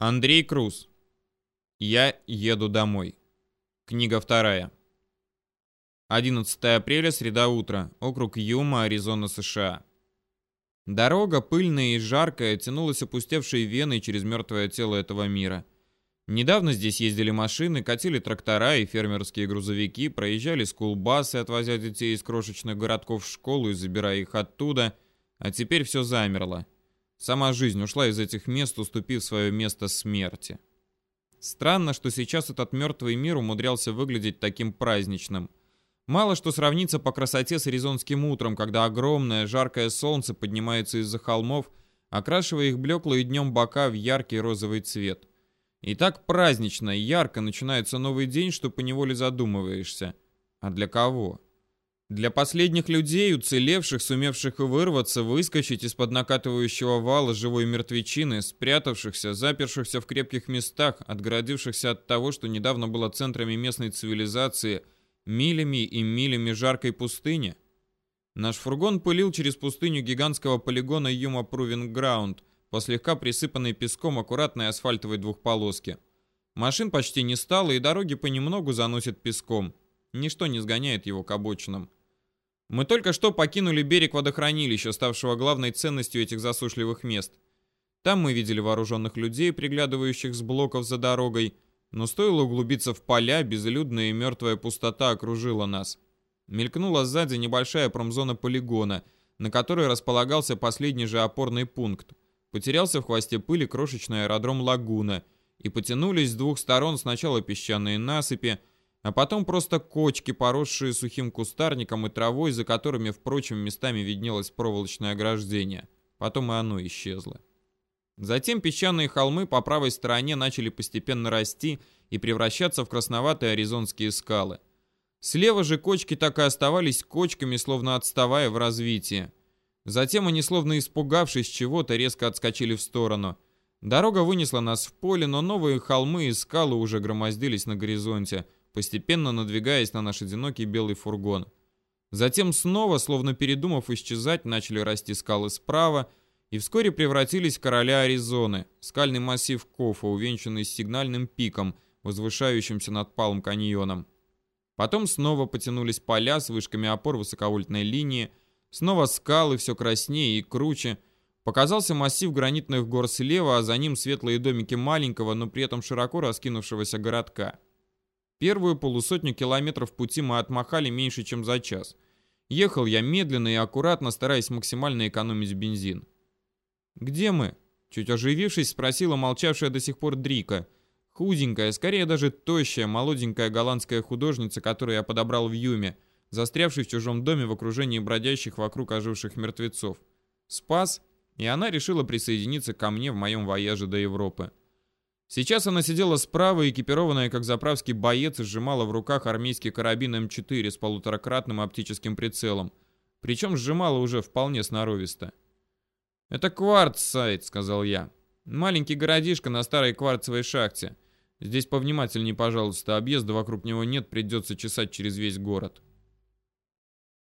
Андрей Круз. Я еду домой. Книга вторая. 11 апреля, среда утра. Округ Юма, Аризона, США. Дорога, пыльная и жаркая, тянулась опустевшей веной через мертвое тело этого мира. Недавно здесь ездили машины, катили трактора и фермерские грузовики, проезжали скулбасы, отвозя детей из крошечных городков в школу и забирая их оттуда, а теперь все замерло. Сама жизнь ушла из этих мест, уступив свое место смерти. Странно, что сейчас этот мертвый мир умудрялся выглядеть таким праздничным. Мало что сравнится по красоте с аризонским утром, когда огромное жаркое солнце поднимается из-за холмов, окрашивая их блеклые днем бока в яркий розовый цвет. И так празднично и ярко начинается новый день, что поневоле задумываешься. А для кого? Для последних людей, уцелевших, сумевших вырваться, выскочить из-под накатывающего вала живой мертвечины, спрятавшихся, запершихся в крепких местах, отгородившихся от того, что недавно было центрами местной цивилизации, милями и милями жаркой пустыни. Наш фургон пылил через пустыню гигантского полигона Юма Прувинг Граунд по слегка присыпанной песком аккуратной асфальтовой двухполоске. Машин почти не стало, и дороги понемногу заносят песком. Ничто не сгоняет его к обочинам. Мы только что покинули берег водохранилища, ставшего главной ценностью этих засушливых мест. Там мы видели вооруженных людей, приглядывающих с блоков за дорогой, но стоило углубиться в поля, безлюдная и мертвая пустота окружила нас. Мелькнула сзади небольшая промзона полигона, на которой располагался последний же опорный пункт. Потерялся в хвосте пыли крошечный аэродром Лагуна, и потянулись с двух сторон сначала песчаные насыпи, а потом просто кочки, поросшие сухим кустарником и травой, за которыми, впрочем, местами виднелось проволочное ограждение. Потом и оно исчезло. Затем песчаные холмы по правой стороне начали постепенно расти и превращаться в красноватые аризонские скалы. Слева же кочки так и оставались кочками, словно отставая в развитии. Затем они, словно испугавшись чего-то, резко отскочили в сторону. Дорога вынесла нас в поле, но новые холмы и скалы уже громоздились на горизонте – постепенно надвигаясь на наш одинокий белый фургон. Затем снова, словно передумав исчезать, начали расти скалы справа и вскоре превратились в короля Аризоны, скальный массив Кофа, увенчанный сигнальным пиком, возвышающимся над Палм каньоном. Потом снова потянулись поля с вышками опор высоковольтной линии, снова скалы все краснее и круче. Показался массив гранитных гор слева, а за ним светлые домики маленького, но при этом широко раскинувшегося городка. Первую полусотню километров пути мы отмахали меньше, чем за час. Ехал я медленно и аккуратно, стараясь максимально экономить бензин. «Где мы?» Чуть оживившись, спросила молчавшая до сих пор Дрика. Худенькая, скорее даже тощая, молоденькая голландская художница, которую я подобрал в Юме, застрявшей в чужом доме в окружении бродящих вокруг оживших мертвецов. Спас, и она решила присоединиться ко мне в моем вояже до Европы. Сейчас она сидела справа, экипированная как заправский боец, и сжимала в руках армейский карабин М4 с полуторакратным оптическим прицелом. Причем сжимала уже вполне сноровисто. «Это кварц-сайт», — сказал я. «Маленький городишко на старой кварцевой шахте. Здесь повнимательней, пожалуйста, объезда вокруг него нет, придется чесать через весь город».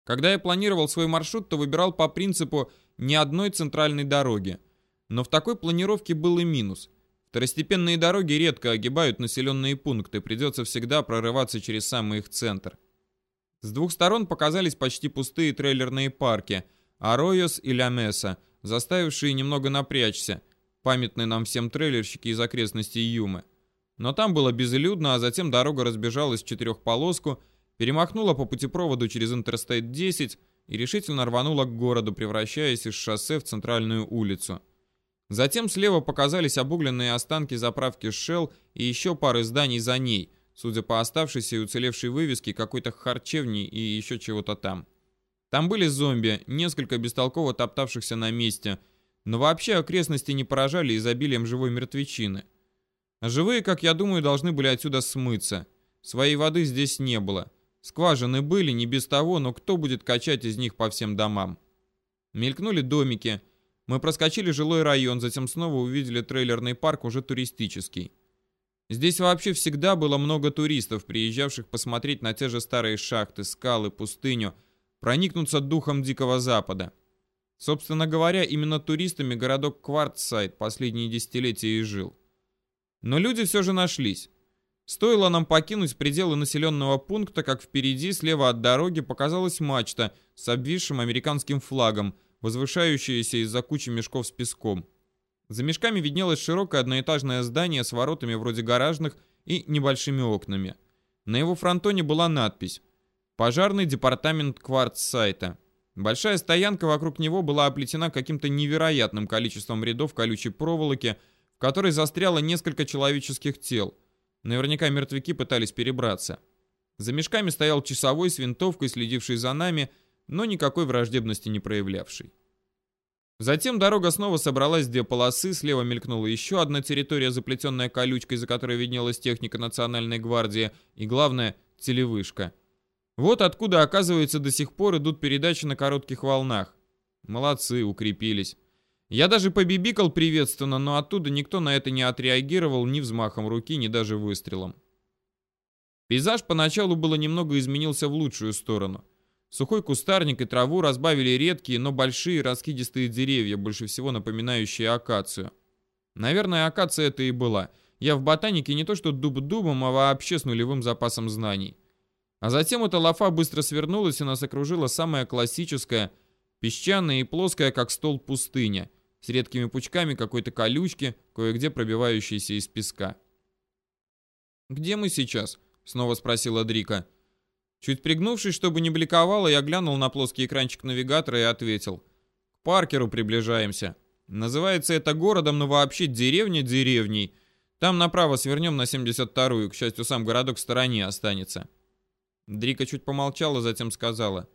Когда я планировал свой маршрут, то выбирал по принципу ни одной центральной дороги. Но в такой планировке был и минус — Второстепенные дороги редко огибают населенные пункты, придется всегда прорываться через самый их центр. С двух сторон показались почти пустые трейлерные парки Аройос и Ля заставившие немного напрячься, памятные нам всем трейлерщики из окрестностей Юмы. Но там было безлюдно, а затем дорога разбежалась в четырехполоску, перемахнула по путепроводу через Интерстейт 10 и решительно рванула к городу, превращаясь из шоссе в центральную улицу. Затем слева показались обугленные останки заправки Shell и еще пары зданий за ней, судя по оставшейся и уцелевшей вывеске какой-то харчевни и еще чего-то там. Там были зомби, несколько бестолково топтавшихся на месте, но вообще окрестности не поражали изобилием живой мертвечины. Живые, как я думаю, должны были отсюда смыться. Своей воды здесь не было. Скважины были, не без того, но кто будет качать из них по всем домам? Мелькнули домики, мы проскочили жилой район, затем снова увидели трейлерный парк, уже туристический. Здесь вообще всегда было много туристов, приезжавших посмотреть на те же старые шахты, скалы, пустыню, проникнуться духом Дикого Запада. Собственно говоря, именно туристами городок Квартсайд последние десятилетия и жил. Но люди все же нашлись. Стоило нам покинуть пределы населенного пункта, как впереди, слева от дороги, показалась мачта с обвисшим американским флагом, возвышающаяся из-за кучи мешков с песком. За мешками виднелось широкое одноэтажное здание с воротами вроде гаражных и небольшими окнами. На его фронтоне была надпись «Пожарный департамент квартс-сайта». Большая стоянка вокруг него была оплетена каким-то невероятным количеством рядов колючей проволоки, в которой застряло несколько человеческих тел. Наверняка мертвяки пытались перебраться. За мешками стоял часовой с винтовкой, следивший за нами, но никакой враждебности не проявлявший. Затем дорога снова собралась в две полосы, слева мелькнула еще одна территория, заплетенная колючкой, за которой виднелась техника Национальной гвардии, и, главное, телевышка. Вот откуда, оказывается, до сих пор идут передачи на коротких волнах. Молодцы, укрепились. Я даже побибикал приветственно, но оттуда никто на это не отреагировал ни взмахом руки, ни даже выстрелом. Пейзаж поначалу было немного изменился в лучшую сторону – Сухой кустарник и траву разбавили редкие, но большие раскидистые деревья, больше всего напоминающие акацию. Наверное, акация это и была. Я в ботанике не то что дуб дубом, а вообще с нулевым запасом знаний. А затем эта лафа быстро свернулась, и нас окружила самая классическая, песчаная и плоская, как стол, пустыня, с редкими пучками какой-то колючки, кое-где пробивающейся из песка. «Где мы сейчас?» — снова спросила Дрика. «Дрика». Чуть пригнувшись, чтобы не бликовало, я глянул на плоский экранчик навигатора и ответил. К Паркеру приближаемся. Называется это городом, но вообще деревня деревней. Там направо свернем на 72-ю, к счастью, сам городок в стороне останется. Дрика чуть помолчала, затем сказала.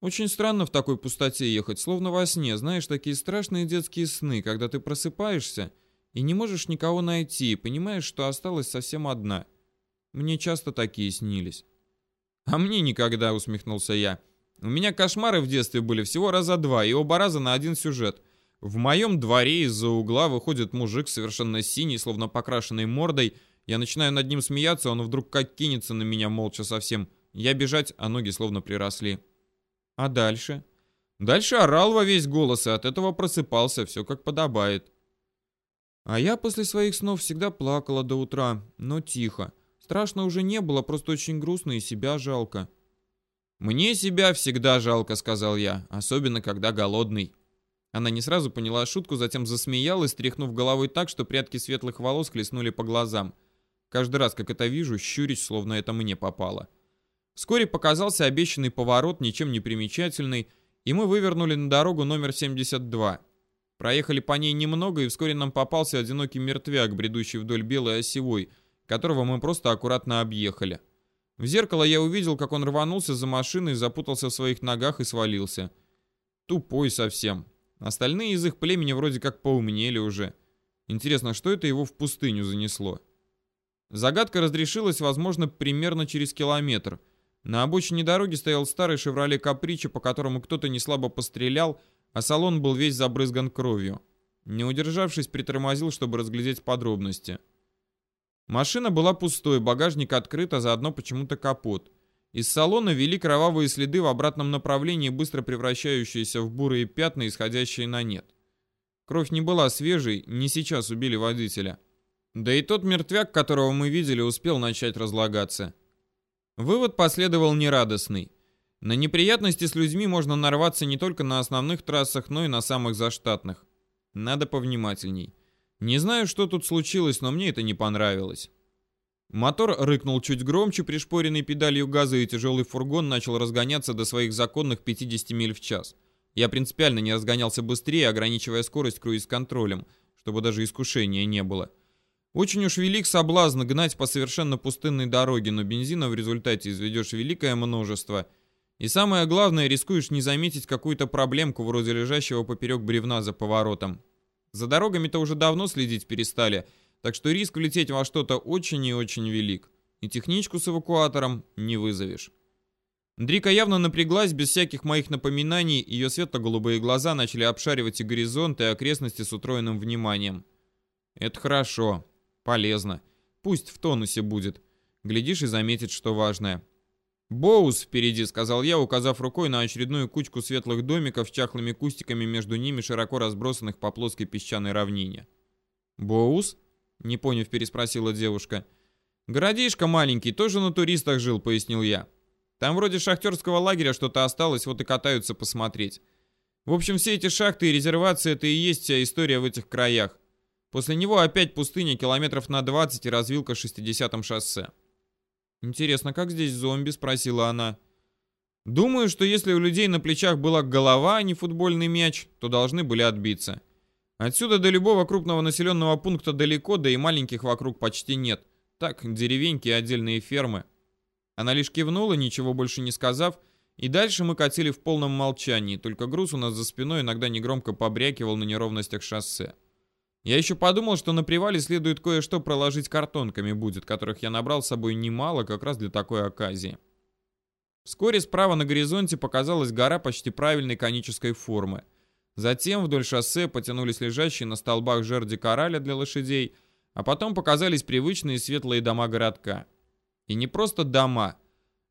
Очень странно в такой пустоте ехать, словно во сне. Знаешь, такие страшные детские сны, когда ты просыпаешься и не можешь никого найти, понимаешь, что осталась совсем одна. Мне часто такие снились. «А мне никогда», — усмехнулся я. «У меня кошмары в детстве были всего раза два, и оба раза на один сюжет. В моем дворе из-за угла выходит мужик совершенно синий, словно покрашенной мордой. Я начинаю над ним смеяться, он вдруг как кинется на меня молча совсем. Я бежать, а ноги словно приросли. А дальше? Дальше орал во весь голос, и от этого просыпался, все как подобает. А я после своих снов всегда плакала до утра, но тихо. Страшно уже не было, просто очень грустно и себя жалко. «Мне себя всегда жалко», — сказал я, особенно когда голодный. Она не сразу поняла шутку, затем засмеялась, тряхнув головой так, что прядки светлых волос хлестнули по глазам. Каждый раз, как это вижу, щурюсь, словно это мне попало. Вскоре показался обещанный поворот, ничем не примечательный, и мы вывернули на дорогу номер 72. Проехали по ней немного, и вскоре нам попался одинокий мертвяк, бредущий вдоль белой осевой, которого мы просто аккуратно объехали. В зеркало я увидел, как он рванулся за машиной, запутался в своих ногах и свалился. Тупой совсем. Остальные из их племени вроде как поумнели уже. Интересно, что это его в пустыню занесло? Загадка разрешилась, возможно, примерно через километр. На обочине дороги стоял старый «Шевроле Капричо», по которому кто-то неслабо пострелял, а салон был весь забрызган кровью. Не удержавшись, притормозил, чтобы разглядеть подробности. Машина была пустой, багажник открыт, а заодно почему-то капот. Из салона вели кровавые следы в обратном направлении, быстро превращающиеся в бурые пятна, исходящие на нет. Кровь не была свежей, не сейчас убили водителя. Да и тот мертвяк, которого мы видели, успел начать разлагаться. Вывод последовал нерадостный. На неприятности с людьми можно нарваться не только на основных трассах, но и на самых заштатных. Надо повнимательней. Не знаю, что тут случилось, но мне это не понравилось. Мотор рыкнул чуть громче, пришпоренный педалью газа, и тяжелый фургон начал разгоняться до своих законных 50 миль в час. Я принципиально не разгонялся быстрее, ограничивая скорость круиз-контролем, чтобы даже искушения не было. Очень уж велик соблазн гнать по совершенно пустынной дороге, но бензина в результате изведешь великое множество. И самое главное, рискуешь не заметить какую-то проблемку вроде лежащего поперек бревна за поворотом. За дорогами-то уже давно следить перестали, так что риск влететь во что-то очень и очень велик. И техничку с эвакуатором не вызовешь. Дрика явно напряглась, без всяких моих напоминаний, ее светло-голубые глаза начали обшаривать и горизонт, и окрестности с утроенным вниманием. Это хорошо, полезно. Пусть в тонусе будет. Глядишь и заметит, что важное. «Боус впереди», — сказал я, указав рукой на очередную кучку светлых домиков с чахлыми кустиками между ними, широко разбросанных по плоской песчаной равнине. «Боус?» Не поняв, переспросила девушка. Городишко маленький, тоже на туристах жил, пояснил я. Там вроде шахтерского лагеря что-то осталось, вот и катаются посмотреть. В общем, все эти шахты и резервации это и есть вся история в этих краях. После него опять пустыня километров на 20 и развилка 60-м шоссе. «Интересно, как здесь зомби?» — спросила она. «Думаю, что если у людей на плечах была голова, а не футбольный мяч, то должны были отбиться. Отсюда до любого крупного населенного пункта далеко, да и маленьких вокруг почти нет. Так, деревеньки и отдельные фермы». Она лишь кивнула, ничего больше не сказав, и дальше мы катили в полном молчании, только груз у нас за спиной иногда негромко побрякивал на неровностях шоссе. Я еще подумал, что на привале следует кое-что проложить картонками будет, которых я набрал с собой немало как раз для такой оказии. Вскоре справа на горизонте показалась гора почти правильной конической формы. Затем вдоль шоссе потянулись лежащие на столбах жерди кораля для лошадей, а потом показались привычные светлые дома городка. И не просто дома,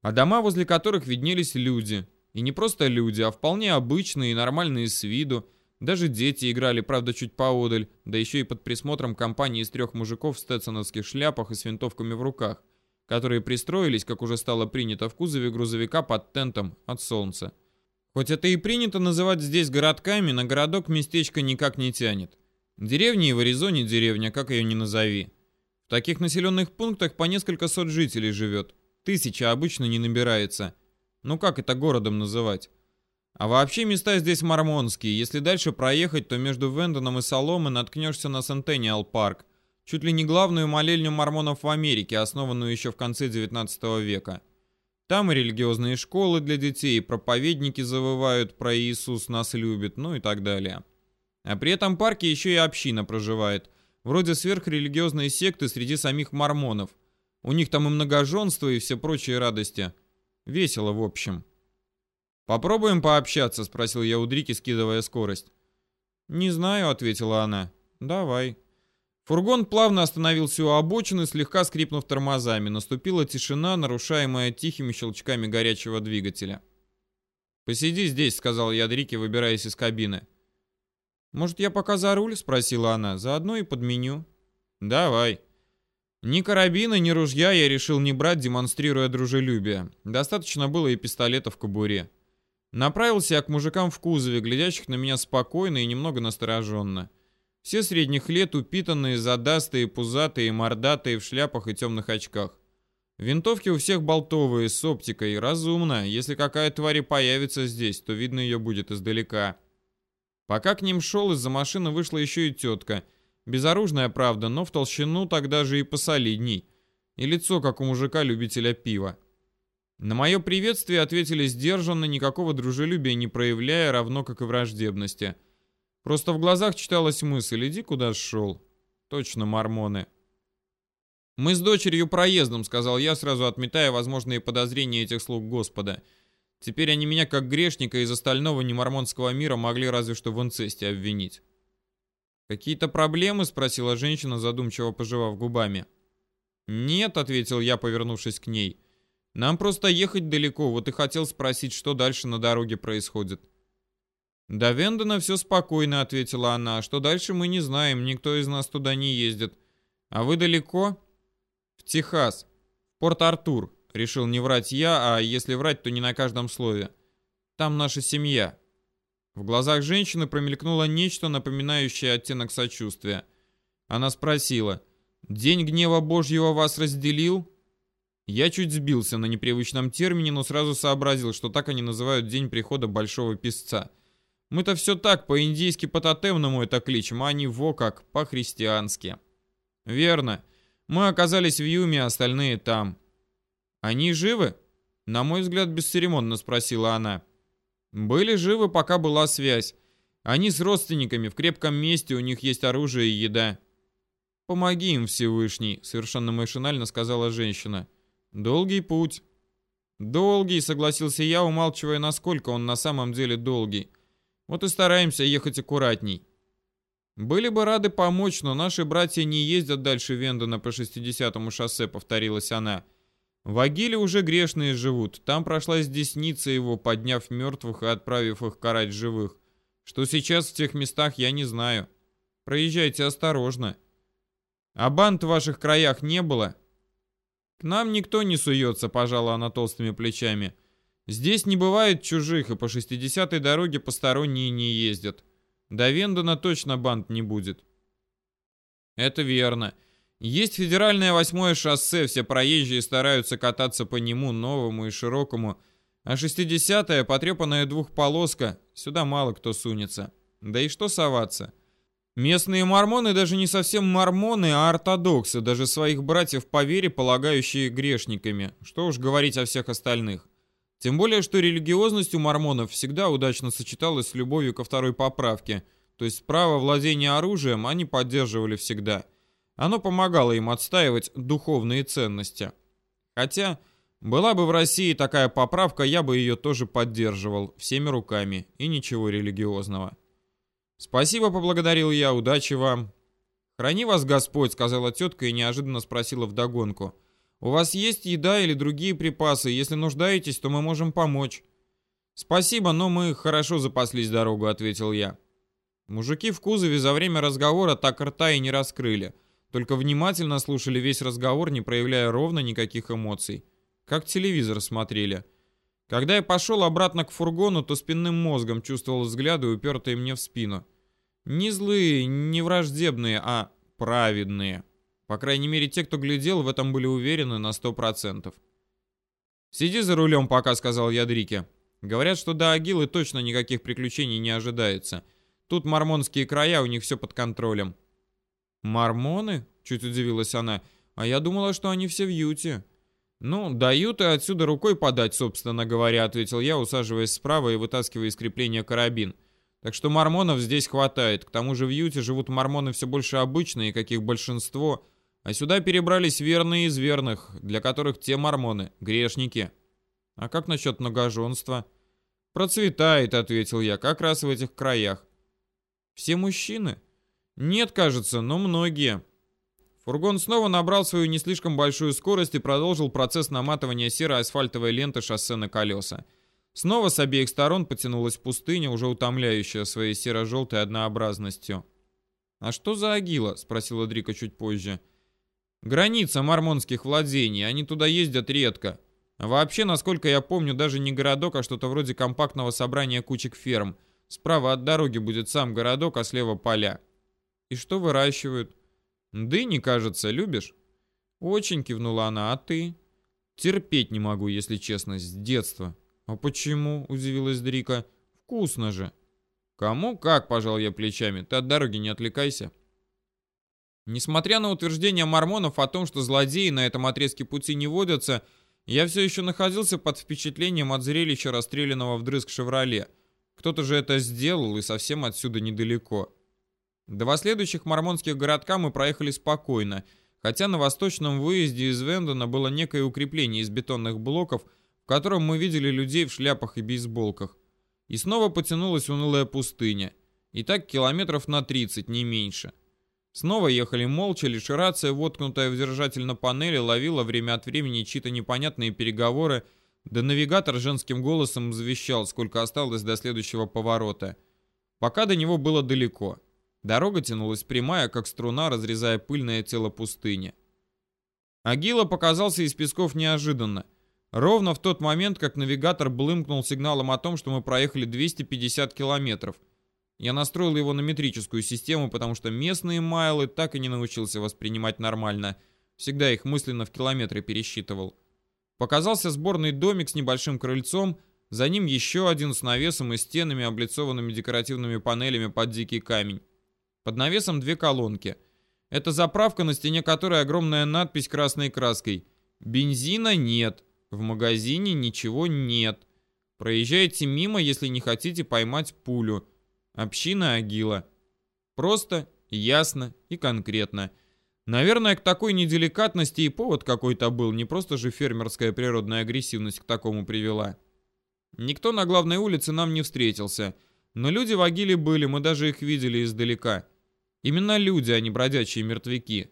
а дома, возле которых виднелись люди. И не просто люди, а вполне обычные и нормальные с виду, даже дети играли, правда, чуть поодаль, да еще и под присмотром компании из трех мужиков в стетсоновских шляпах и с винтовками в руках, которые пристроились, как уже стало принято, в кузове грузовика под тентом от солнца. Хоть это и принято называть здесь городками, на городок местечко никак не тянет. Деревня и в Аризоне деревня, как ее ни назови. В таких населенных пунктах по несколько сот жителей живет. Тысяча обычно не набирается. Ну как это городом называть? А вообще места здесь мормонские. Если дальше проехать, то между Вендоном и Соломой наткнешься на Сентениал парк, чуть ли не главную молельню мормонов в Америке, основанную еще в конце 19 века. Там и религиозные школы для детей, и проповедники завывают про Иисус нас любит, ну и так далее. А при этом парке еще и община проживает, вроде сверхрелигиозной секты среди самих мормонов. У них там и многоженство, и все прочие радости. Весело, в общем. «Попробуем пообщаться?» — спросил я у Дрики, скидывая скорость. «Не знаю», — ответила она. «Давай». Фургон плавно остановился у обочины, слегка скрипнув тормозами. Наступила тишина, нарушаемая тихими щелчками горячего двигателя. «Посиди здесь», — сказал я Дрике, выбираясь из кабины. «Может, я пока за руль?» — спросила она. «Заодно и подменю». «Давай». Ни карабина, ни ружья я решил не брать, демонстрируя дружелюбие. Достаточно было и пистолета в кобуре. Направился я к мужикам в кузове, глядящих на меня спокойно и немного настороженно. Все средних лет упитанные, задастые, пузатые, мордатые в шляпах и темных очках. Винтовки у всех болтовые, с оптикой, разумно. Если какая тварь появится здесь, то видно ее будет издалека. Пока к ним шел, из-за машины вышла еще и тетка. Безоружная, правда, но в толщину тогда же и посолидней. И лицо, как у мужика-любителя пива. На мое приветствие ответили сдержанно, никакого дружелюбия не проявляя, равно как и враждебности. Просто в глазах читалась мысль «иди куда шел». Точно мормоны. «Мы с дочерью проездом», — сказал я, сразу отметая возможные подозрения этих слуг Господа. Теперь они меня, как грешника из остального немормонского мира, могли разве что в инцесте обвинить. «Какие-то проблемы?» — спросила женщина, задумчиво пожевав губами. «Нет», — ответил я, повернувшись к ней. Нам просто ехать далеко, вот и хотел спросить, что дальше на дороге происходит. До Вендона все спокойно, ответила она. Что дальше мы не знаем, никто из нас туда не ездит. А вы далеко? В Техас. В Порт-Артур. Решил не врать я, а если врать, то не на каждом слове. Там наша семья. В глазах женщины промелькнуло нечто, напоминающее оттенок сочувствия. Она спросила, «День гнева Божьего вас разделил?» Я чуть сбился на непривычном термине, но сразу сообразил, что так они называют день прихода большого писца. Мы-то все так, по-индийски по-тотемному это кличем, а они во как, по-христиански. Верно. Мы оказались в Юме, а остальные там. Они живы? На мой взгляд, бесцеремонно спросила она. Были живы, пока была связь. Они с родственниками, в крепком месте, у них есть оружие и еда. «Помоги им, Всевышний», — совершенно машинально сказала женщина. Долгий путь. Долгий, согласился я, умалчивая, насколько он на самом деле долгий. Вот и стараемся ехать аккуратней. Были бы рады помочь, но наши братья не ездят дальше Вендона по 60-му шоссе, повторилась она. В Агиле уже грешные живут. Там прошлась десница его, подняв мертвых и отправив их карать живых. Что сейчас в тех местах, я не знаю. Проезжайте осторожно. А банд в ваших краях не было? К нам никто не суется, пожала она толстыми плечами. Здесь не бывает чужих, и по 60-й дороге посторонние не ездят. До Вендона точно банд не будет. Это верно. Есть федеральное восьмое шоссе, все проезжие стараются кататься по нему, новому и широкому. А 60-я, потрепанная двухполоска, сюда мало кто сунется. Да и что соваться? Местные мормоны даже не совсем мормоны, а ортодоксы, даже своих братьев по вере, полагающие грешниками. Что уж говорить о всех остальных. Тем более, что религиозность у мормонов всегда удачно сочеталась с любовью ко второй поправке, то есть право владения оружием они поддерживали всегда. Оно помогало им отстаивать духовные ценности. Хотя, была бы в России такая поправка, я бы ее тоже поддерживал, всеми руками, и ничего религиозного. «Спасибо», — поблагодарил я, — «удачи вам». «Храни вас Господь», — сказала тетка и неожиданно спросила вдогонку. «У вас есть еда или другие припасы? Если нуждаетесь, то мы можем помочь». «Спасибо, но мы хорошо запаслись дорогу», — ответил я. Мужики в кузове за время разговора так рта и не раскрыли, только внимательно слушали весь разговор, не проявляя ровно никаких эмоций. Как телевизор смотрели. Когда я пошел обратно к фургону, то спинным мозгом чувствовал взгляды, упертые мне в спину. Не злые, не враждебные, а праведные. По крайней мере, те, кто глядел, в этом были уверены на сто процентов. «Сиди за рулем пока», — сказал я Дрике. «Говорят, что до Агилы точно никаких приключений не ожидается. Тут мормонские края, у них все под контролем». «Мормоны?» — чуть удивилась она. «А я думала, что они все в Юте». «Ну, дают и отсюда рукой подать, собственно говоря», — ответил я, усаживаясь справа и вытаскивая из крепления карабин. «Так что мормонов здесь хватает. К тому же в Юте живут мормоны все больше обычные, каких большинство, а сюда перебрались верные из верных, для которых те мормоны — грешники». «А как насчет многоженства?» «Процветает», — ответил я, — «как раз в этих краях». «Все мужчины?» «Нет, кажется, но многие». Фургон снова набрал свою не слишком большую скорость и продолжил процесс наматывания серой асфальтовой ленты шоссе на колеса. Снова с обеих сторон потянулась пустыня, уже утомляющая своей серо-желтой однообразностью. «А что за Агила?» — спросила Дрика чуть позже. «Граница мормонских владений. Они туда ездят редко. Вообще, насколько я помню, даже не городок, а что-то вроде компактного собрания кучек ферм. Справа от дороги будет сам городок, а слева поля. И что выращивают?» «Дыни, кажется, любишь?» «Очень», — кивнула она, — «а ты?» «Терпеть не могу, если честно, с детства». «А почему?» — удивилась Дрика. «Вкусно же». «Кому как?» — пожал я плечами. «Ты от дороги не отвлекайся». Несмотря на утверждение мормонов о том, что злодеи на этом отрезке пути не водятся, я все еще находился под впечатлением от зрелища расстрелянного вдрызг «Шевроле». Кто-то же это сделал и совсем отсюда недалеко. Два следующих мормонских городка мы проехали спокойно, хотя на восточном выезде из Вендона было некое укрепление из бетонных блоков, в котором мы видели людей в шляпах и бейсболках. И снова потянулась унылая пустыня. И так километров на 30, не меньше. Снова ехали молча, лишь рация, воткнутая в держатель на панели, ловила время от времени чьи-то непонятные переговоры, да навигатор женским голосом завещал, сколько осталось до следующего поворота. Пока до него было далеко. Дорога тянулась прямая, как струна, разрезая пыльное тело пустыни. Агила показался из песков неожиданно. Ровно в тот момент, как навигатор блымкнул сигналом о том, что мы проехали 250 километров. Я настроил его на метрическую систему, потому что местные майлы так и не научился воспринимать нормально. Всегда их мысленно в километры пересчитывал. Показался сборный домик с небольшим крыльцом, за ним еще один с навесом и стенами, облицованными декоративными панелями под дикий камень. Под навесом две колонки. Это заправка, на стене которой огромная надпись красной краской. Бензина нет. В магазине ничего нет. Проезжайте мимо, если не хотите поймать пулю. Община Агила. Просто, ясно и конкретно. Наверное, к такой неделикатности и повод какой-то был, не просто же фермерская природная агрессивность к такому привела. Никто на главной улице нам не встретился — но люди в Агиле были, мы даже их видели издалека. Именно люди, а не бродячие мертвяки.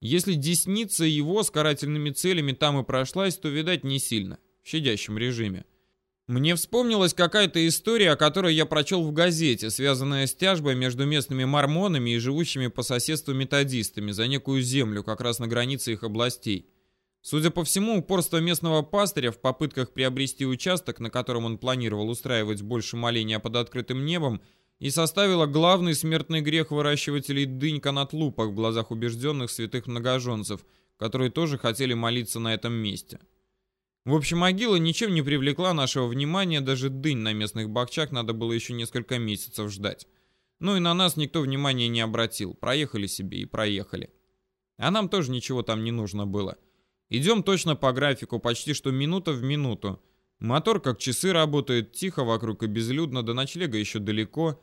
Если десница его с карательными целями там и прошлась, то, видать, не сильно, в щадящем режиме. Мне вспомнилась какая-то история, о которой я прочел в газете, связанная с тяжбой между местными мормонами и живущими по соседству методистами за некую землю, как раз на границе их областей. Судя по всему, упорство местного пастыря в попытках приобрести участок, на котором он планировал устраивать больше моления под открытым небом, и составило главный смертный грех выращивателей дынь канатлупах в глазах убежденных святых многоженцев, которые тоже хотели молиться на этом месте. В общем, могила ничем не привлекла нашего внимания, даже дынь на местных бахчах надо было еще несколько месяцев ждать. Ну и на нас никто внимания не обратил, проехали себе и проехали. А нам тоже ничего там не нужно было. Идем точно по графику, почти что минута в минуту. Мотор как часы работает, тихо вокруг и безлюдно, до ночлега еще далеко.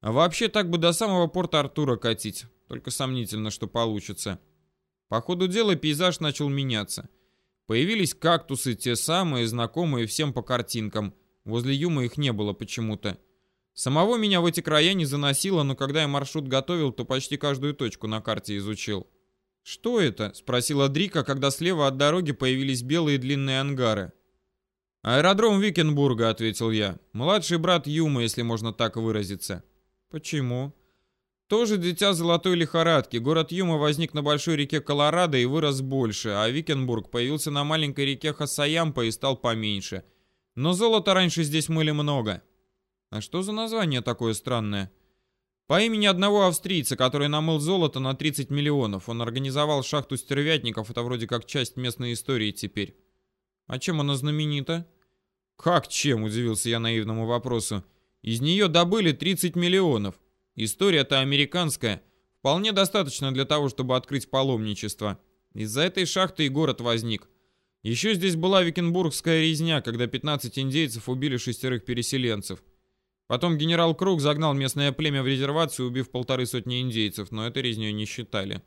А вообще так бы до самого порта Артура катить, только сомнительно, что получится. По ходу дела пейзаж начал меняться – Появились кактусы, те самые, знакомые всем по картинкам. Возле Юма их не было почему-то. Самого меня в эти края не заносило, но когда я маршрут готовил, то почти каждую точку на карте изучил. «Что это?» — спросила Дрика, когда слева от дороги появились белые длинные ангары. «Аэродром Викенбурга», — ответил я. «Младший брат Юма, если можно так выразиться». «Почему?» Тоже дитя золотой лихорадки. Город Юма возник на большой реке Колорадо и вырос больше, а Викенбург появился на маленькой реке Хасаямпа и стал поменьше. Но золота раньше здесь мыли много. А что за название такое странное? По имени одного австрийца, который намыл золото на 30 миллионов. Он организовал шахту стервятников, это вроде как часть местной истории теперь. А чем она знаменита? Как чем, удивился я наивному вопросу. Из нее добыли 30 миллионов. История-то американская. Вполне достаточно для того, чтобы открыть паломничество. Из-за этой шахты и город возник. Еще здесь была Викенбургская резня, когда 15 индейцев убили шестерых переселенцев. Потом генерал Круг загнал местное племя в резервацию, убив полторы сотни индейцев, но это резней не считали.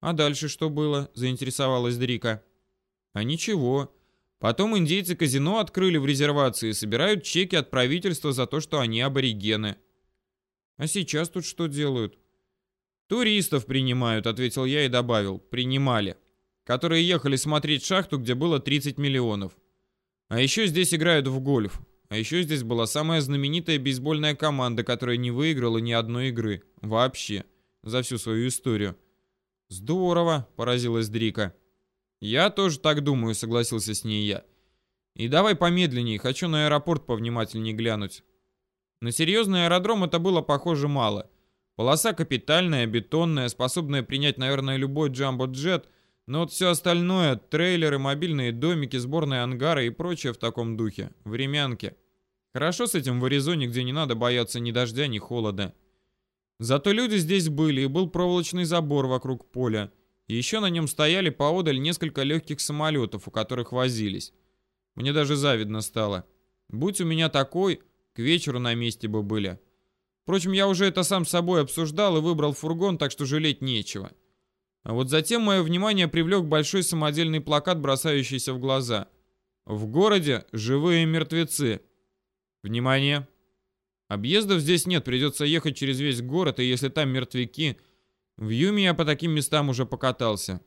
«А дальше что было?» – заинтересовалась Дрика. «А ничего. Потом индейцы казино открыли в резервации и собирают чеки от правительства за то, что они аборигены». А сейчас тут что делают? Туристов принимают, ответил я и добавил. Принимали. Которые ехали смотреть шахту, где было 30 миллионов. А еще здесь играют в гольф. А еще здесь была самая знаменитая бейсбольная команда, которая не выиграла ни одной игры. Вообще. За всю свою историю. Здорово, поразилась Дрика. Я тоже так думаю, согласился с ней я. И давай помедленнее, хочу на аэропорт повнимательнее глянуть. На серьезный аэродром это было похоже мало. Полоса капитальная, бетонная, способная принять, наверное, любой джамбо-джет, но вот все остальное, трейлеры, мобильные домики, сборные ангары и прочее в таком духе, времянки. Хорошо с этим в Аризоне, где не надо бояться ни дождя, ни холода. Зато люди здесь были, и был проволочный забор вокруг поля. И еще на нем стояли поодаль несколько легких самолетов, у которых возились. Мне даже завидно стало. Будь у меня такой, к вечеру на месте бы были. Впрочем, я уже это сам с собой обсуждал и выбрал фургон, так что жалеть нечего. А вот затем мое внимание привлек большой самодельный плакат, бросающийся в глаза. В городе живые мертвецы. Внимание! Объездов здесь нет, придется ехать через весь город, и если там мертвяки... В Юме я по таким местам уже покатался.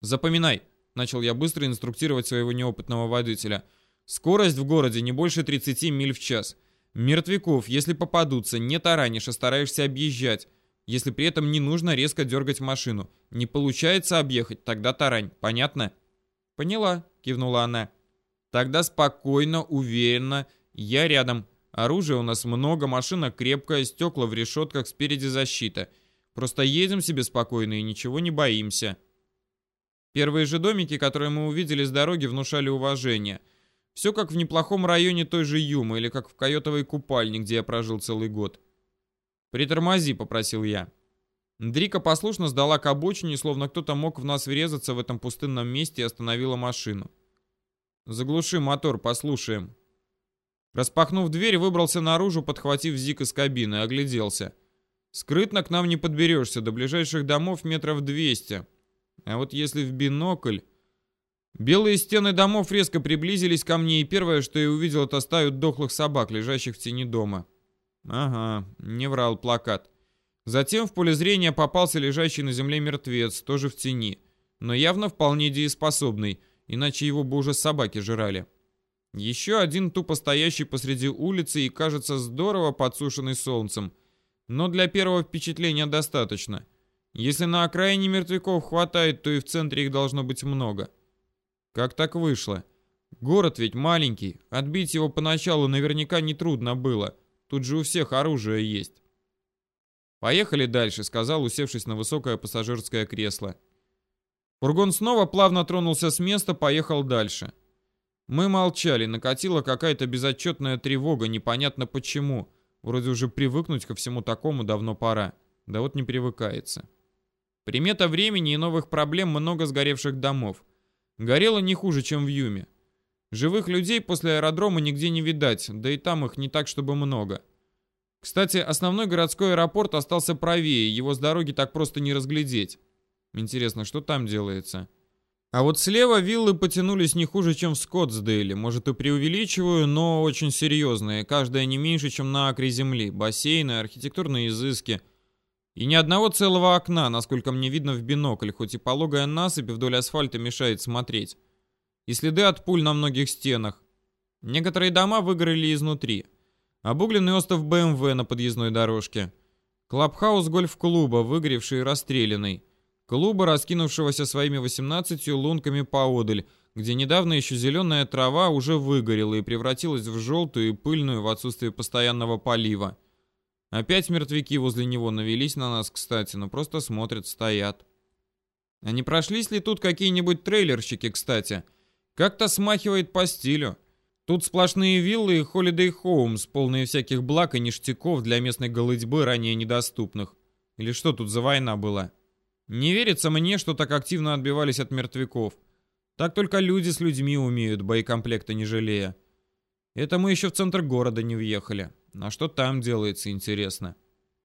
Запоминай, начал я быстро инструктировать своего неопытного водителя — Скорость в городе не больше 30 миль в час. Мертвяков, если попадутся, не таранишь, а стараешься объезжать. Если при этом не нужно резко дергать машину. Не получается объехать, тогда тарань. Понятно? Поняла, кивнула она. Тогда спокойно, уверенно. Я рядом. Оружия у нас много, машина крепкая, стекла в решетках, спереди защита. Просто едем себе спокойно и ничего не боимся. Первые же домики, которые мы увидели с дороги, внушали уважение – все как в неплохом районе той же Юмы или как в койотовой купальне, где я прожил целый год. «Притормози», — попросил я. Дрика послушно сдала к обочине, словно кто-то мог в нас врезаться в этом пустынном месте и остановила машину. «Заглуши мотор, послушаем». Распахнув дверь, выбрался наружу, подхватив Зик из кабины, огляделся. Скрытно к нам не подберешься, до ближайших домов метров 200. А вот если в бинокль... Белые стены домов резко приблизились ко мне, и первое, что я увидел, это стаю дохлых собак, лежащих в тени дома. Ага, не врал плакат. Затем в поле зрения попался лежащий на земле мертвец, тоже в тени, но явно вполне дееспособный, иначе его бы уже собаки жрали. Еще один тупо стоящий посреди улицы и, кажется, здорово подсушенный солнцем. Но для первого впечатления достаточно. Если на окраине мертвяков хватает, то и в центре их должно быть много. Как так вышло? Город ведь маленький, отбить его поначалу наверняка нетрудно было. Тут же у всех оружие есть. «Поехали дальше», — сказал, усевшись на высокое пассажирское кресло. Фургон снова плавно тронулся с места, поехал дальше. Мы молчали, накатила какая-то безотчетная тревога, непонятно почему. Вроде уже привыкнуть ко всему такому давно пора. Да вот не привыкается. Примета времени и новых проблем много сгоревших домов. Горело не хуже, чем в Юме. Живых людей после аэродрома нигде не видать, да и там их не так, чтобы много. Кстати, основной городской аэропорт остался правее, его с дороги так просто не разглядеть. Интересно, что там делается? А вот слева виллы потянулись не хуже, чем в Скоттсдейле. Может и преувеличиваю, но очень серьезные. Каждая не меньше, чем на акре земли. Бассейны, архитектурные изыски. И ни одного целого окна, насколько мне видно в бинокль, хоть и пологая насыпь вдоль асфальта мешает смотреть. И следы от пуль на многих стенах. Некоторые дома выгорели изнутри. Обугленный остров БМВ на подъездной дорожке. Клабхаус гольф-клуба, выгоревший и расстрелянный. Клуба, раскинувшегося своими 18 лунками поодаль, где недавно еще зеленая трава уже выгорела и превратилась в желтую и пыльную в отсутствие постоянного полива. Опять мертвяки возле него навелись на нас, кстати, но просто смотрят, стоят. А не прошлись ли тут какие-нибудь трейлерщики, кстати? Как-то смахивает по стилю. Тут сплошные виллы и Holiday Homes, полные всяких благ и ништяков для местной голытьбы, ранее недоступных. Или что тут за война была? Не верится мне, что так активно отбивались от мертвяков. Так только люди с людьми умеют, боекомплекта не жалея. Это мы еще в центр города не въехали. А что там делается, интересно?